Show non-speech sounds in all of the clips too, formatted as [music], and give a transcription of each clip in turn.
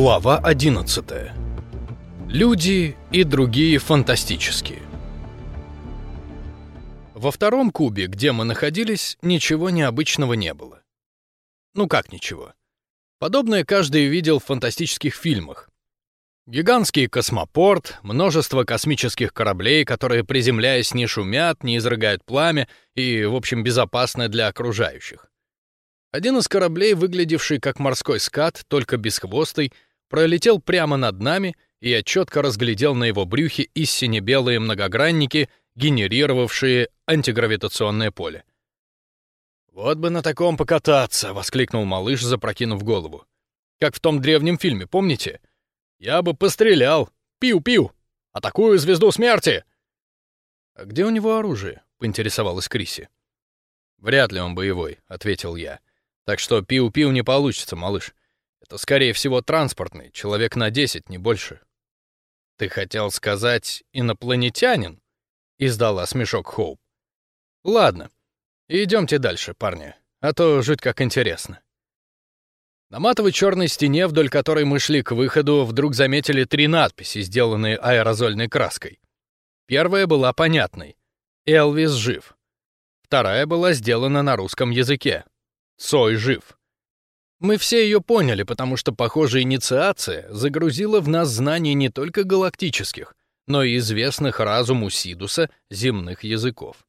Глава 11. Люди и другие фантастические. Во втором кубе, где мы находились, ничего необычного не было. Ну как ничего? Подобное каждый видел в фантастических фильмах. Гигантский космопорт, множество космических кораблей, которые, приземляясь, не шумят, не изрыгают пламя и, в общем, безопасны для окружающих. Один из кораблей, выглядевший как морской скат, только бесхвостый, пролетел прямо над нами, и я четко разглядел на его брюхе истине белые многогранники, генерировавшие антигравитационное поле. «Вот бы на таком покататься!» — воскликнул малыш, запрокинув голову. «Как в том древнем фильме, помните? Я бы пострелял! Пиу-пиу! Атакую звезду смерти!» «А где у него оружие?» — поинтересовалась Криси. «Вряд ли он боевой», — ответил я. Так что пиу-пиу не получится, малыш. Это, скорее всего, транспортный, человек на 10, не больше. Ты хотел сказать инопланетянин? Издала смешок Хоуп. Ладно, идемте дальше, парни, а то жуть как интересно. На матовой черной стене, вдоль которой мы шли к выходу, вдруг заметили три надписи, сделанные аэрозольной краской. Первая была понятной. «Элвис жив». Вторая была сделана на русском языке. Сой жив. Мы все ее поняли, потому что, похоже, инициация загрузила в нас знания не только галактических, но и известных разуму Сидуса земных языков.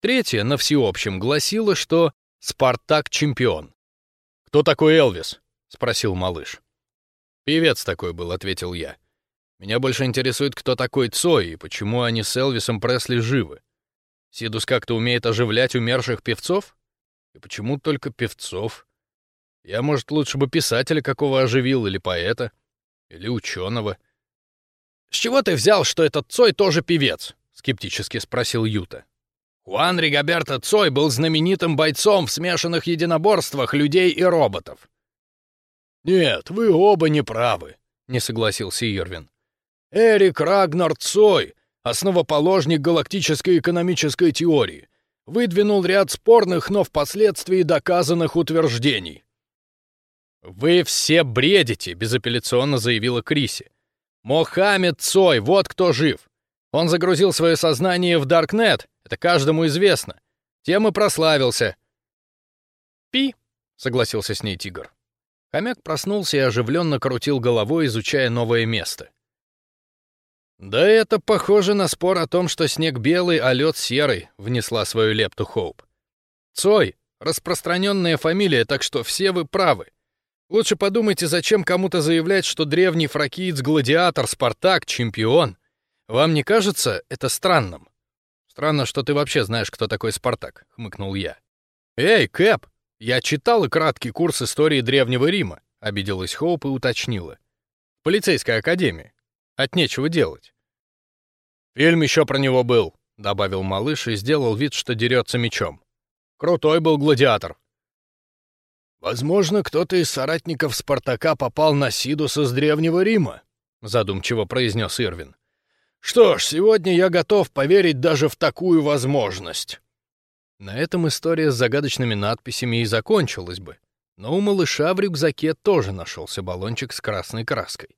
Третье на всеобщем гласило, что «Спартак чемпион». «Кто такой Элвис?» — спросил малыш. «Певец такой был», — ответил я. «Меня больше интересует, кто такой Цой и почему они с Элвисом Пресли живы. Сидус как-то умеет оживлять умерших певцов?» И почему только певцов? Я, может, лучше бы писателя какого оживил, или поэта, или ученого. «С чего ты взял, что этот Цой тоже певец?» — скептически спросил Юта. Хуан Ригаберто Цой был знаменитым бойцом в смешанных единоборствах людей и роботов. «Нет, вы оба не правы», — не согласился Ирвин. «Эрик Рагнар Цой — основоположник галактической экономической теории, выдвинул ряд спорных, но впоследствии доказанных утверждений. «Вы все бредите», — безапелляционно заявила Криси. «Мохаммед Цой, вот кто жив. Он загрузил свое сознание в Даркнет, это каждому известно. Тем и прославился». «Пи», — согласился с ней тигр. Хомяк проснулся и оживленно крутил головой, изучая новое место. «Да это похоже на спор о том, что снег белый, а лед серый», — внесла свою лепту Хоуп. «Цой — распространенная фамилия, так что все вы правы. Лучше подумайте, зачем кому-то заявлять, что древний фракиец, гладиатор, Спартак, чемпион. Вам не кажется это странным?» «Странно, что ты вообще знаешь, кто такой Спартак», — хмыкнул я. «Эй, Кэп, я читал и краткий курс истории Древнего Рима», — обиделась Хоуп и уточнила. «Полицейская академия. От нечего делать. «Фильм еще про него был», — добавил малыш и сделал вид, что дерется мечом. «Крутой был гладиатор». «Возможно, кто-то из соратников Спартака попал на Сидуса с Древнего Рима», — задумчиво произнес Ирвин. «Что ж, сегодня я готов поверить даже в такую возможность». На этом история с загадочными надписями и закончилась бы. Но у малыша в рюкзаке тоже нашелся баллончик с красной краской.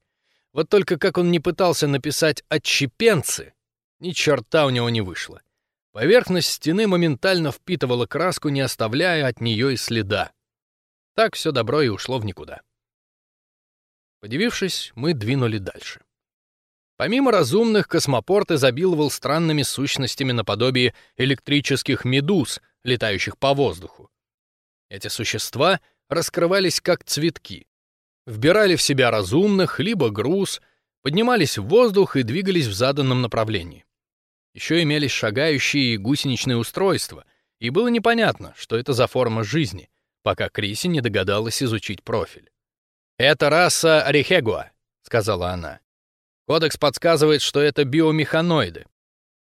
Вот только как он не пытался написать «отщепенцы», ни черта у него не вышло. Поверхность стены моментально впитывала краску, не оставляя от нее и следа. Так все добро и ушло в никуда. Подивившись, мы двинули дальше. Помимо разумных, космопорт изобиловал странными сущностями наподобие электрических медуз, летающих по воздуху. Эти существа раскрывались как цветки вбирали в себя разумных, либо груз, поднимались в воздух и двигались в заданном направлении. Еще имелись шагающие гусеничные устройства, и было непонятно, что это за форма жизни, пока Криси не догадалась изучить профиль. «Это раса Рихегуа», — сказала она. «Кодекс подсказывает, что это биомеханоиды.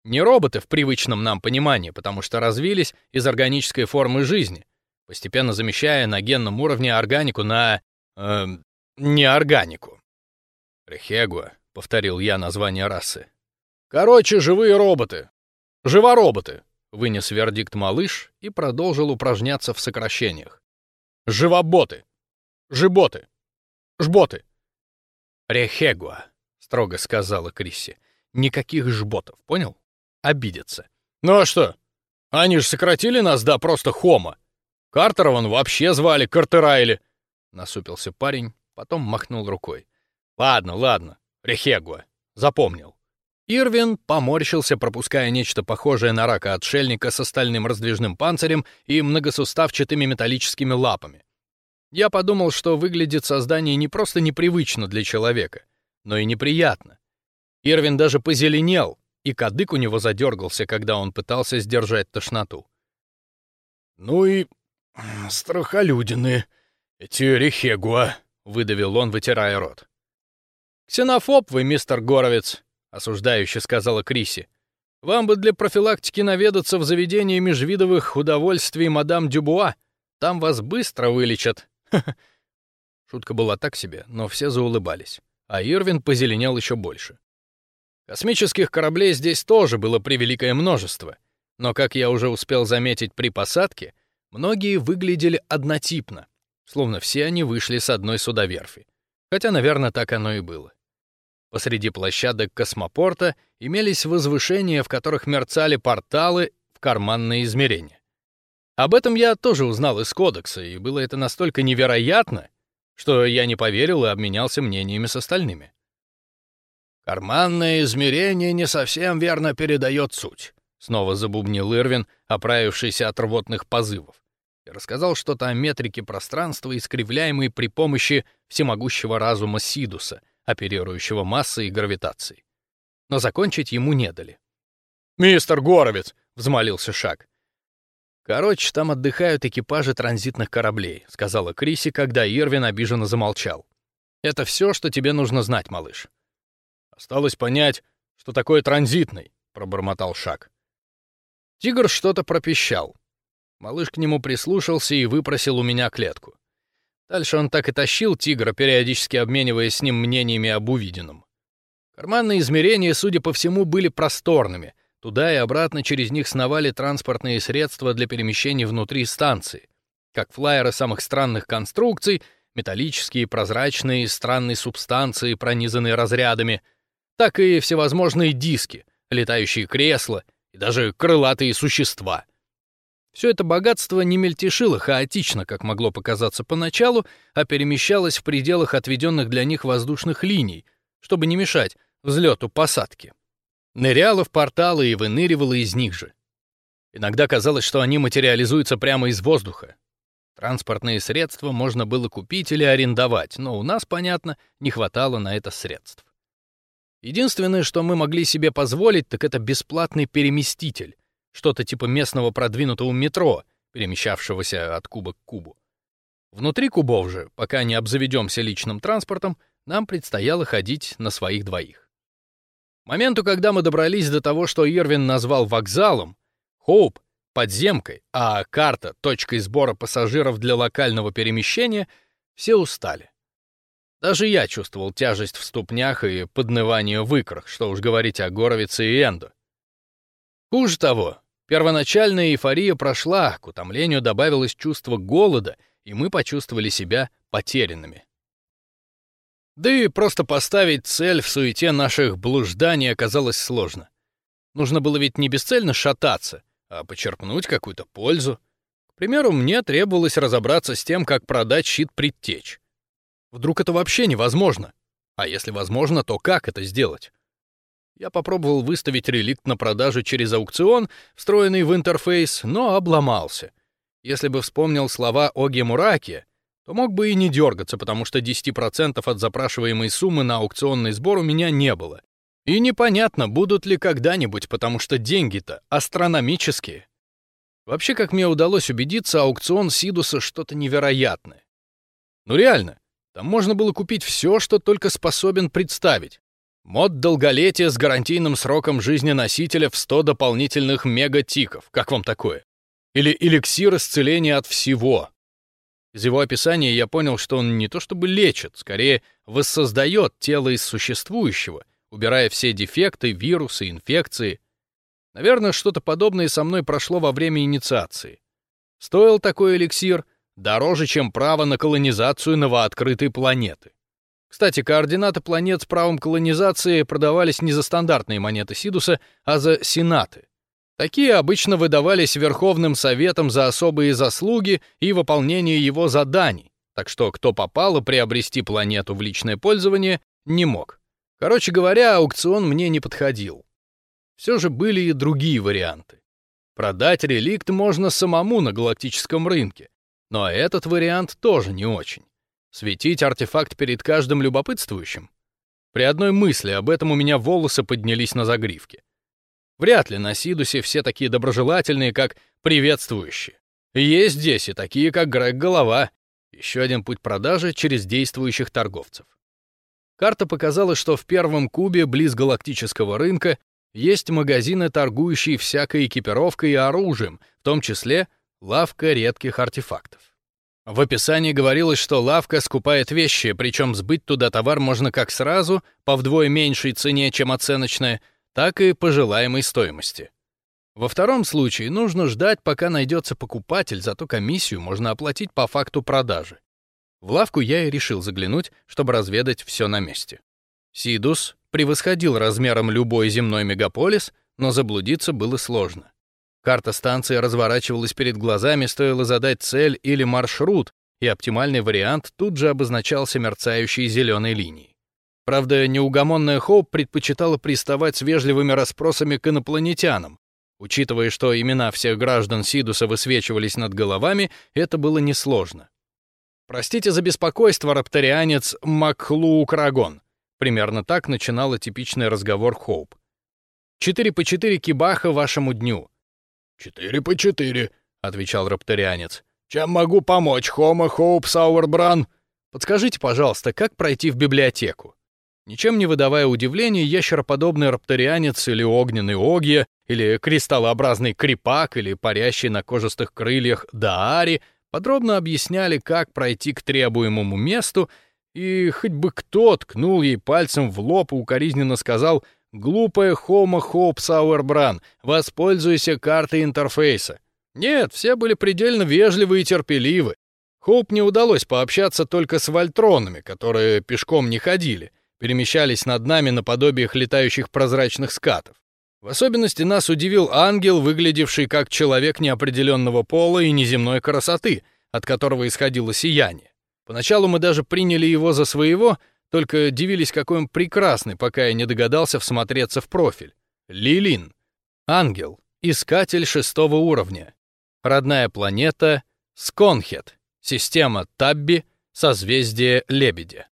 Не роботы в привычном нам понимании, потому что развились из органической формы жизни, постепенно замещая на генном уровне органику на... Э, не органику. Рехегуа, повторил я название расы. Короче, живые роботы. Живороботы, вынес вердикт малыш и продолжил упражняться в сокращениях. Живоботы. Жиботы. Жботы. «Рехегуа», — строго сказала Крисси. «Никаких жботов, понял? Обидятся». «Ну а что? Они же сократили нас до просто хома. Картера вон вообще звали Картерайли». Насупился парень, потом махнул рукой. «Ладно, ладно, Рехегуа, запомнил». Ирвин поморщился, пропуская нечто похожее на рака-отшельника с остальным раздвижным панцирем и многосуставчатыми металлическими лапами. Я подумал, что выглядит создание не просто непривычно для человека, но и неприятно. Ирвин даже позеленел, и кадык у него задергался, когда он пытался сдержать тошноту. «Ну и [clears throat] страхолюдины, эти рехегуа», — выдавил он, вытирая рот. «Ксенофоб вы, мистер Горовец», — осуждающе сказала Криси. «Вам бы для профилактики наведаться в заведение межвидовых удовольствий мадам Дюбуа. Там вас быстро вылечат». [laughs] Шутка была так себе, но все заулыбались, а Ирвин позеленел еще больше. Космических кораблей здесь тоже было превеликое множество, но, как я уже успел заметить при посадке, многие выглядели однотипно, словно все они вышли с одной судоверфи. Хотя, наверное, так оно и было. Посреди площадок космопорта имелись возвышения, в которых мерцали порталы в карманные измерения. Об этом я тоже узнал из кодекса, и было это настолько невероятно, что я не поверил и обменялся мнениями с остальными. «Карманное измерение не совсем верно передает суть», — снова забубнил Ирвин, оправившийся от рвотных позывов, и рассказал что-то о метрике пространства, искривляемой при помощи всемогущего разума Сидуса, оперирующего массой и гравитацией. Но закончить ему не дали. «Мистер Горовец!» — взмолился Шаг. «Короче, там отдыхают экипажи транзитных кораблей», — сказала Криси, когда Ирвин обиженно замолчал. «Это все, что тебе нужно знать, малыш». «Осталось понять, что такое транзитный», — пробормотал Шак. Тигр что-то пропищал. Малыш к нему прислушался и выпросил у меня клетку. Дальше он так и тащил тигра, периодически обмениваясь с ним мнениями об увиденном. Карманные измерения, судя по всему, были просторными — Туда и обратно через них сновали транспортные средства для перемещения внутри станции, как флайеры самых странных конструкций, металлические, прозрачные, странной субстанции, пронизанные разрядами, так и всевозможные диски, летающие кресла и даже крылатые существа. Все это богатство не мельтешило хаотично, как могло показаться поначалу, а перемещалось в пределах отведенных для них воздушных линий, чтобы не мешать взлету-посадке ныряла в порталы и выныривала из них же. Иногда казалось, что они материализуются прямо из воздуха. Транспортные средства можно было купить или арендовать, но у нас, понятно, не хватало на это средств. Единственное, что мы могли себе позволить, так это бесплатный переместитель, что-то типа местного продвинутого метро, перемещавшегося от куба к кубу. Внутри кубов же, пока не обзаведемся личным транспортом, нам предстояло ходить на своих двоих моменту, когда мы добрались до того, что Ирвин назвал вокзалом, Хоуп — подземкой, а карта — точкой сбора пассажиров для локального перемещения, все устали. Даже я чувствовал тяжесть в ступнях и поднывание в икрах, что уж говорить о Горовице и Энду. Хуже того, первоначальная эйфория прошла, к утомлению добавилось чувство голода, и мы почувствовали себя потерянными. Да и просто поставить цель в суете наших блужданий оказалось сложно. Нужно было ведь не бесцельно шататься, а почерпнуть какую-то пользу. К примеру, мне требовалось разобраться с тем, как продать щит предтеч. Вдруг это вообще невозможно? А если возможно, то как это сделать? Я попробовал выставить реликт на продажу через аукцион, встроенный в интерфейс, но обломался. Если бы вспомнил слова Оги Мураки, то мог бы и не дергаться, потому что 10% от запрашиваемой суммы на аукционный сбор у меня не было. И непонятно, будут ли когда-нибудь, потому что деньги-то астрономические. Вообще, как мне удалось убедиться, аукцион Сидуса что-то невероятное. Ну реально, там можно было купить все, что только способен представить. Мод долголетия с гарантийным сроком жизни носителя в 100 дополнительных мегатиков. Как вам такое? Или эликсир исцеления от всего. Из его описания я понял, что он не то чтобы лечит, скорее воссоздает тело из существующего, убирая все дефекты, вирусы, инфекции. Наверное, что-то подобное со мной прошло во время инициации. Стоил такой эликсир дороже, чем право на колонизацию новооткрытой планеты. Кстати, координаты планет с правом колонизации продавались не за стандартные монеты Сидуса, а за сенаты. Такие обычно выдавались Верховным Советом за особые заслуги и выполнение его заданий, так что кто попало приобрести планету в личное пользование не мог. Короче говоря, аукцион мне не подходил. Все же были и другие варианты. Продать реликт можно самому на галактическом рынке, но этот вариант тоже не очень. Светить артефакт перед каждым любопытствующим? При одной мысли об этом у меня волосы поднялись на загривке. Вряд ли на Сидусе все такие доброжелательные, как приветствующие. Есть здесь и такие, как Грег Голова. Еще один путь продажи через действующих торговцев. Карта показала, что в первом кубе близ галактического рынка есть магазины, торгующие всякой экипировкой и оружием, в том числе лавка редких артефактов. В описании говорилось, что лавка скупает вещи, причем сбыть туда товар можно как сразу, по вдвое меньшей цене, чем оценочная, так и по желаемой стоимости. Во втором случае нужно ждать, пока найдется покупатель, зато комиссию можно оплатить по факту продажи. В лавку я и решил заглянуть, чтобы разведать все на месте. Сидус превосходил размером любой земной мегаполис, но заблудиться было сложно. Карта станции разворачивалась перед глазами, стоило задать цель или маршрут, и оптимальный вариант тут же обозначался мерцающей зеленой линией. Правда, неугомонная Хоуп предпочитала приставать с вежливыми расспросами к инопланетянам. Учитывая, что имена всех граждан Сидуса высвечивались над головами, это было несложно. «Простите за беспокойство, рапторианец Макхлу Крагон». Примерно так начинала типичный разговор Хоуп. «Четыре по четыре кибаха вашему дню». «Четыре по четыре», — отвечал рапторианец. «Чем могу помочь, Хома Хоуп Сауэрбран?» «Подскажите, пожалуйста, как пройти в библиотеку?» Ничем не выдавая удивления, ящероподобный рапторианец или огненный огья, или кристаллообразный крипак, или парящий на кожистых крыльях даари — подробно объясняли, как пройти к требуемому месту, и хоть бы кто ткнул ей пальцем в лоб и укоризненно сказал «Глупая Homo Hope Sauerbrand, воспользуйся картой интерфейса». Нет, все были предельно вежливы и терпеливы. Хоуп не удалось пообщаться только с вольтронами, которые пешком не ходили, перемещались над нами наподобие летающих прозрачных скатов. В особенности нас удивил ангел, выглядевший как человек неопределенного пола и неземной красоты, от которого исходило сияние. Поначалу мы даже приняли его за своего, только дивились, какой он прекрасный, пока я не догадался всмотреться в профиль. Лилин. Ангел. Искатель шестого уровня. Родная планета Сконхет. Система Табби. Созвездие Лебедя.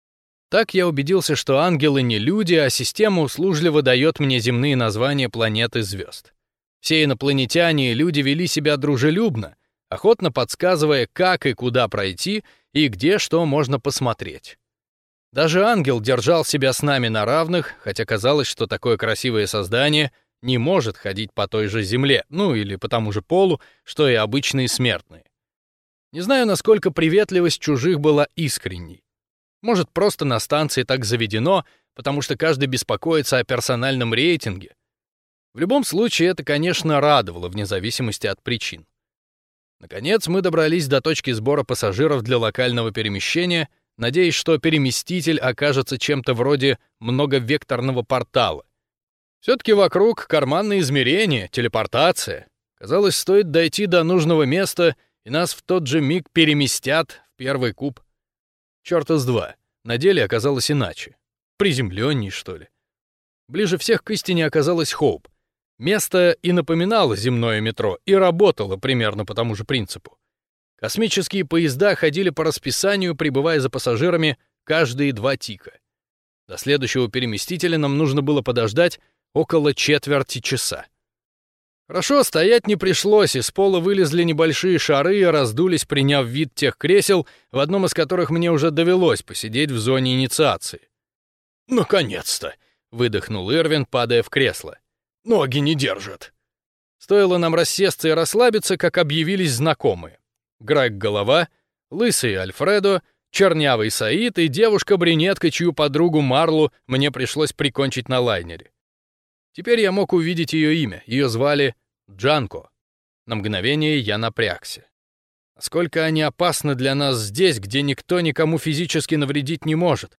Так я убедился, что ангелы не люди, а система услужливо дает мне земные названия планет и звезд. Все инопланетяне и люди вели себя дружелюбно, охотно подсказывая, как и куда пройти и где что можно посмотреть. Даже ангел держал себя с нами на равных, хотя казалось, что такое красивое создание не может ходить по той же земле, ну или по тому же полу, что и обычные смертные. Не знаю, насколько приветливость чужих была искренней. Может, просто на станции так заведено, потому что каждый беспокоится о персональном рейтинге. В любом случае, это, конечно, радовало вне зависимости от причин. Наконец, мы добрались до точки сбора пассажиров для локального перемещения, надеясь, что переместитель окажется чем-то вроде многовекторного портала. Все-таки вокруг карманные измерения, телепортация. Казалось, стоит дойти до нужного места, и нас в тот же миг переместят в первый куб. Чёрта с два. На деле оказалось иначе. Приземленней, что ли. Ближе всех к истине оказалась Хоуп. Место и напоминало земное метро, и работало примерно по тому же принципу. Космические поезда ходили по расписанию, прибывая за пассажирами каждые два тика. До следующего переместителя нам нужно было подождать около четверти часа. Хорошо, стоять не пришлось, из пола вылезли небольшие шары и раздулись, приняв вид тех кресел, в одном из которых мне уже довелось посидеть в зоне инициации. «Наконец-то!» — выдохнул Ирвин, падая в кресло. «Ноги не держат!» Стоило нам рассесться и расслабиться, как объявились знакомые. Грэг Голова, Лысый Альфредо, Чернявый Саид и девушка-брюнетка, чью подругу Марлу мне пришлось прикончить на лайнере. Теперь я мог увидеть ее имя. Ее звали Джанко. На мгновение я напрягся. Насколько они опасны для нас здесь, где никто никому физически навредить не может?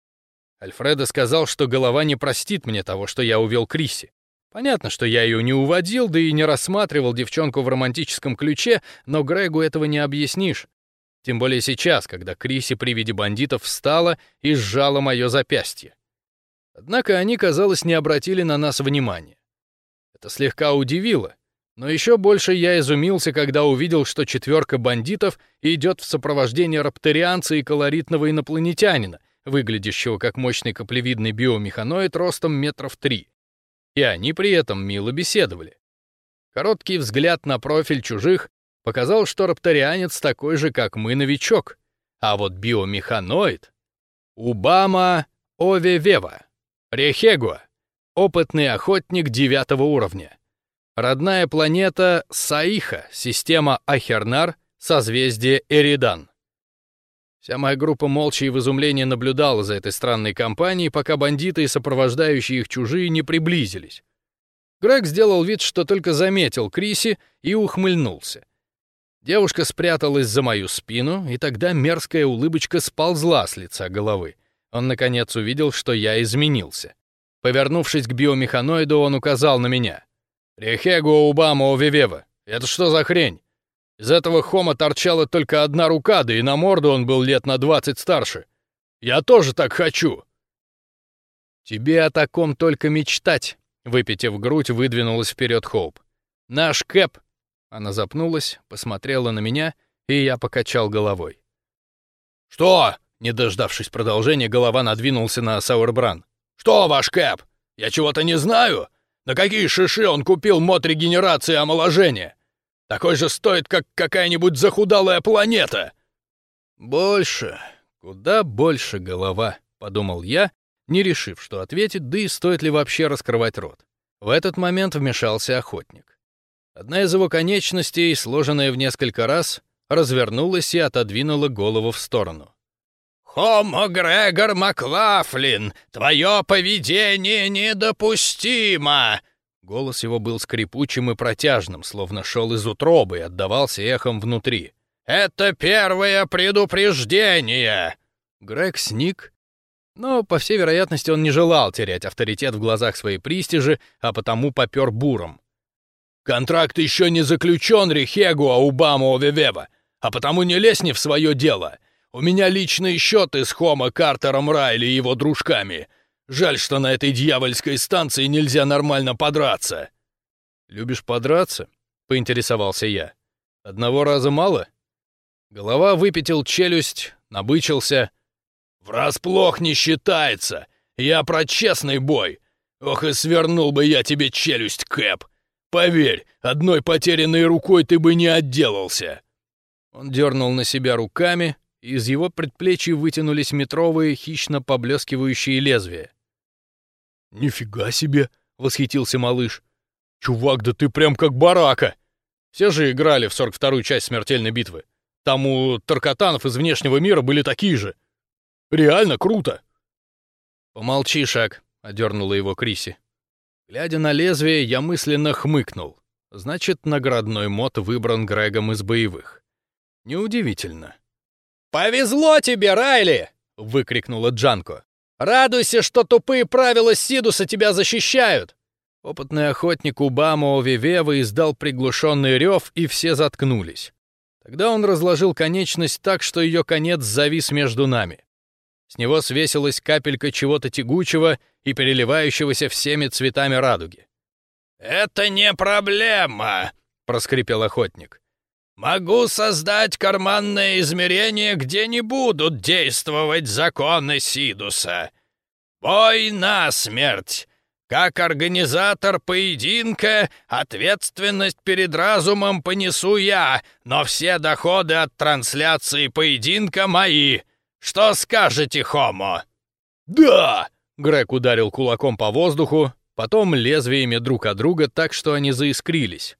Альфредо сказал, что голова не простит мне того, что я увел Криси. Понятно, что я ее не уводил, да и не рассматривал девчонку в романтическом ключе, но Грегу этого не объяснишь. Тем более сейчас, когда Криси при виде бандитов встала и сжала мое запястье. Однако они, казалось, не обратили на нас внимания. Это слегка удивило, но еще больше я изумился, когда увидел, что четверка бандитов идет в сопровождении рапторианца и колоритного инопланетянина, выглядящего как мощный каплевидный биомеханоид ростом метров три. И они при этом мило беседовали. Короткий взгляд на профиль чужих показал, что рапторианец такой же, как мы, новичок. А вот биомеханоид... Убама Овевева. Рехегуа. Опытный охотник девятого уровня. Родная планета Саиха, система Ахернар, созвездие Эридан. Вся моя группа молча и в изумлении наблюдала за этой странной компанией, пока бандиты и сопровождающие их чужие не приблизились. Грег сделал вид, что только заметил Криси и ухмыльнулся. Девушка спряталась за мою спину, и тогда мерзкая улыбочка сползла с лица головы. Он, наконец, увидел, что я изменился. Повернувшись к биомеханоиду, он указал на меня. «Рехего Убама Овивева, это что за хрень? Из этого хома торчала только одна рука, да и на морду он был лет на двадцать старше. Я тоже так хочу!» «Тебе о таком только мечтать», — выпитив грудь, выдвинулась вперед Хоуп. «Наш Кэп...» Она запнулась, посмотрела на меня, и я покачал головой. «Что?» — не дождавшись продолжения, голова надвинулся на Сауэрбран. «Что, ваш Кэп? Я чего-то не знаю? На какие шиши он купил мод регенерации и омоложения? Такой же стоит, как какая-нибудь захудалая планета!» «Больше, куда больше голова», — подумал я, не решив, что ответить, да и стоит ли вообще раскрывать рот. В этот момент вмешался охотник. Одна из его конечностей, сложенная в несколько раз, развернулась и отодвинула голову в сторону. «Хомо Грегор Маклафлин, твое поведение недопустимо!» Голос его был скрипучим и протяжным, словно шел из утробы и отдавался эхом внутри. «Это первое предупреждение!» Грег сник, но, по всей вероятности, он не желал терять авторитет в глазах своей пристижи, а потому попер буром. «Контракт еще не заключен, Рихегу Аубаму Овевева, а потому не лезь не в свое дело. У меня личные счеты с Хомо Картером Райли и его дружками. Жаль, что на этой дьявольской станции нельзя нормально подраться». «Любишь подраться?» — поинтересовался я. «Одного раза мало?» Голова выпятил челюсть, набычился. «Врасплох не считается! Я про честный бой! Ох и свернул бы я тебе челюсть, Кэп! Поверь, одной потерянной рукой ты бы не отделался!» Он дернул на себя руками, и из его предплечий вытянулись метровые, хищно поблескивающие лезвия. «Нифига себе!» — восхитился малыш. «Чувак, да ты прям как барака!» Все же играли в 42-ю часть смертельной битвы. Там у Таркатанов из внешнего мира были такие же. Реально круто!» «Помолчи, Шаг», — одернула его Криси. Глядя на лезвие, я мысленно хмыкнул. Значит, наградной мод выбран Грегом из боевых. Неудивительно. «Повезло тебе, Райли!» — выкрикнула Джанко. Радуйся, что тупые правила Сидуса тебя защищают!» Опытный охотник Убама Овивева издал приглушенный рев, и все заткнулись. Тогда он разложил конечность так, что ее конец завис между нами. С него свесилась капелька чего-то тягучего и переливающегося всеми цветами радуги. «Это не проблема», — проскрипел охотник. «Могу создать карманное измерение, где не будут действовать законы Сидуса. Бой на смерть! Как организатор поединка ответственность перед разумом понесу я, но все доходы от трансляции поединка мои. Что скажете, Хомо?» «Да!» — Грег ударил кулаком по воздуху, потом лезвиями друг от друга так, что они заискрились.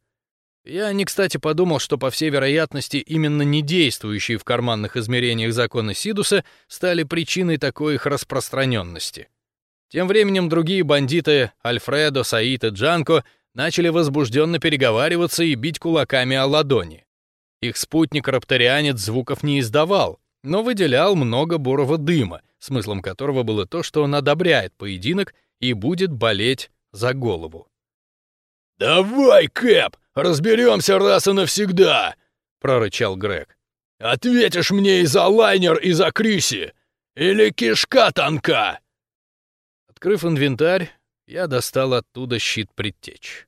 Я не кстати подумал, что, по всей вероятности, именно недействующие в карманных измерениях законы Сидуса стали причиной такой их распространенности. Тем временем другие бандиты, Альфредо, Саид и Джанко, начали возбужденно переговариваться и бить кулаками о ладони. Их спутник-рапторианец звуков не издавал, но выделял много бурого дыма, смыслом которого было то, что он одобряет поединок и будет болеть за голову. «Давай, Кэп, разберемся раз и навсегда!» — прорычал Грег. «Ответишь мне и за лайнер, и за Криси! Или кишка тонка!» Открыв инвентарь, я достал оттуда щит предтеч.